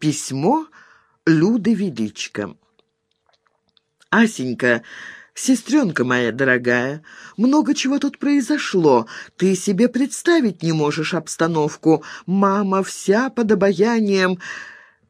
Письмо Люды Величко. «Асенька, сестренка моя дорогая, много чего тут произошло. Ты себе представить не можешь обстановку. Мама вся под обаянием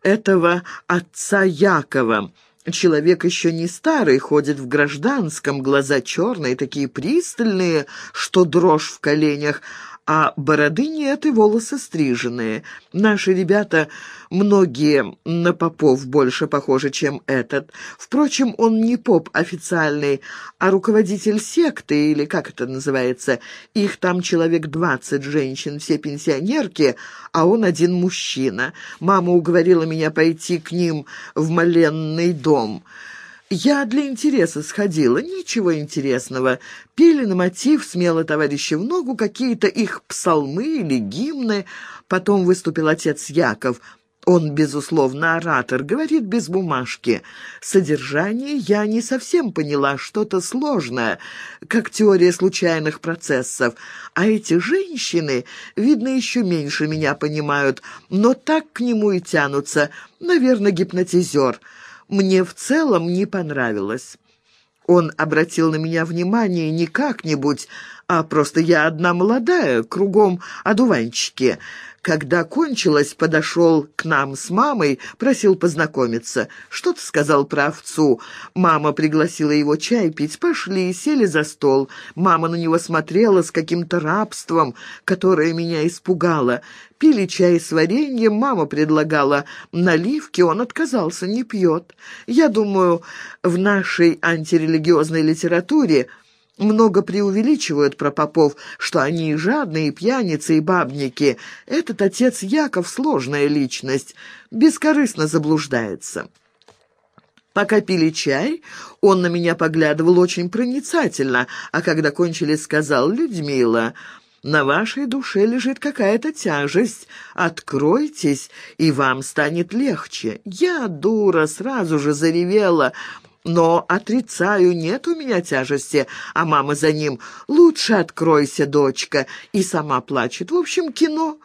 этого отца Якова». Человек еще не старый, ходит в гражданском, глаза черные, такие пристальные, что дрожь в коленях, а бороды нет и волосы стриженные. Наши ребята, многие на попов больше похожи, чем этот. Впрочем, он не поп официальный, а руководитель секты, или как это называется. Их там человек двадцать женщин, все пенсионерки, а он один мужчина. Мама уговорила меня пойти к ним в моленный дом». Я для интереса сходила, ничего интересного. Пели на мотив смело товарищи в ногу какие-то их псалмы или гимны. Потом выступил отец Яков. Он, безусловно, оратор, говорит без бумажки. Содержание я не совсем поняла, что-то сложное, как теория случайных процессов. А эти женщины, видно, еще меньше меня понимают, но так к нему и тянутся. Наверное, гипнотизер» мне в целом не понравилось. Он обратил на меня внимание не как-нибудь, а просто я одна молодая, кругом одуванчики. Когда кончилось, подошел к нам с мамой, просил познакомиться. Что-то сказал про овцу. Мама пригласила его чай пить. Пошли, сели за стол. Мама на него смотрела с каким-то рабством, которое меня испугало. Пили чай с вареньем, мама предлагала наливки, он отказался, не пьет. Я думаю, в нашей антирелигиозной литературе много преувеличивают про попов, что они жадные, пьяницы и бабники. Этот отец Яков — сложная личность, бескорыстно заблуждается. Пока пили чай, он на меня поглядывал очень проницательно, а когда кончили, сказал «Людмила, на вашей душе лежит какая-то тяжесть. Откройтесь, и вам станет легче». Я, дура, сразу же заревела — но отрицаю, нет у меня тяжести, а мама за ним «Лучше откройся, дочка», и сама плачет. В общем, кино.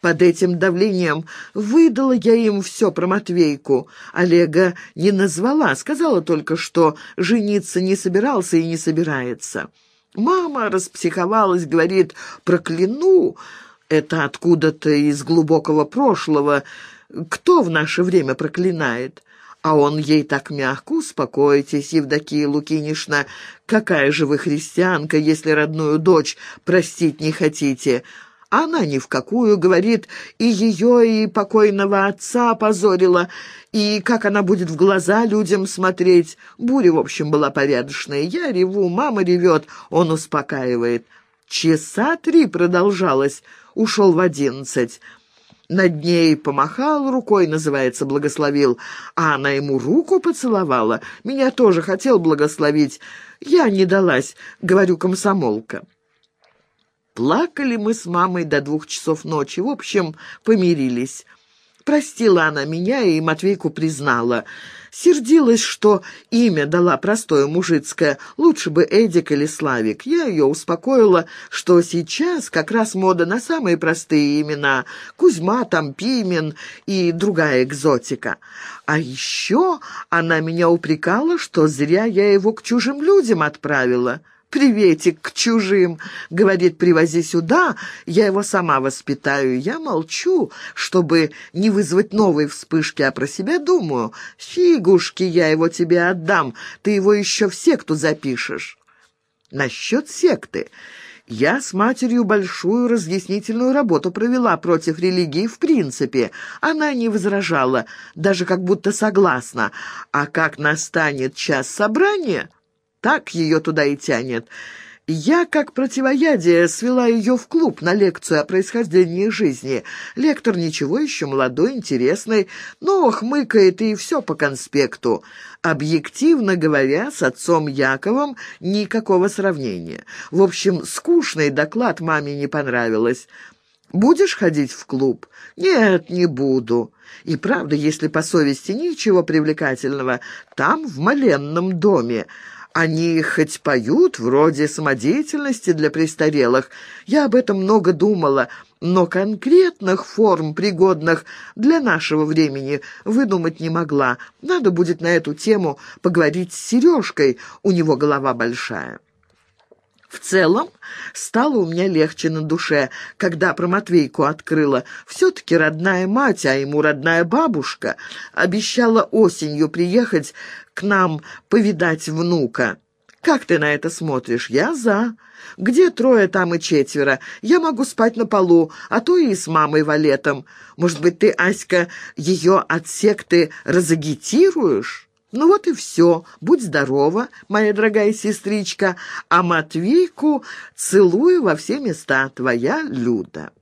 Под этим давлением выдала я им все про Матвейку. Олега не назвала, сказала только, что жениться не собирался и не собирается. Мама распсиховалась, говорит «Прокляну». Это откуда-то из глубокого прошлого. Кто в наше время проклинает? А он ей так мягко, успокойтесь, Евдокия Лукинишна, какая же вы христианка, если родную дочь простить не хотите? Она ни в какую, говорит, и ее, и покойного отца позорила, и как она будет в глаза людям смотреть. Буря, в общем, была порядочная. Я реву, мама ревет, он успокаивает. Часа три продолжалось, ушел в одиннадцать над ней помахал рукой, называется, благословил, а она ему руку поцеловала. Меня тоже хотел благословить. Я не далась, говорю, комсомолка. Плакали мы с мамой до двух часов ночи, в общем, помирились. Простила она меня и Матвейку признала. Сердилась, что имя дала простое мужицкое, лучше бы Эдик или Славик. Я ее успокоила, что сейчас как раз мода на самые простые имена. Кузьма, там Пимен и другая экзотика. А еще она меня упрекала, что зря я его к чужим людям отправила. «Приветик к чужим!» — говорит, «привози сюда, я его сама воспитаю». Я молчу, чтобы не вызвать новой вспышки, а про себя думаю, «Фигушки, я его тебе отдам, ты его еще в секту запишешь». Насчет секты. Я с матерью большую разъяснительную работу провела против религии в принципе. Она не возражала, даже как будто согласна. А как настанет час собрания так ее туда и тянет. Я, как противоядие, свела ее в клуб на лекцию о происхождении жизни. Лектор ничего еще молодой, интересный, но хмыкает и все по конспекту. Объективно говоря, с отцом Яковом никакого сравнения. В общем, скучный доклад маме не понравилось. «Будешь ходить в клуб?» «Нет, не буду». И правда, если по совести ничего привлекательного, там, в моленном доме, Они хоть поют, вроде самодеятельности для престарелых. Я об этом много думала, но конкретных форм, пригодных для нашего времени, выдумать не могла. Надо будет на эту тему поговорить с Сережкой, у него голова большая. В целом, стало у меня легче на душе, когда про Матвейку открыла. Все-таки родная мать, а ему родная бабушка, обещала осенью приехать к нам повидать внука. Как ты на это смотришь? Я за. Где трое, там и четверо. Я могу спать на полу, а то и с мамой Валетом. Может быть, ты, Аська, ее от секты разагитируешь?» Ну вот и все. Будь здорова, моя дорогая сестричка, а Матвейку целую во все места, твоя Люда.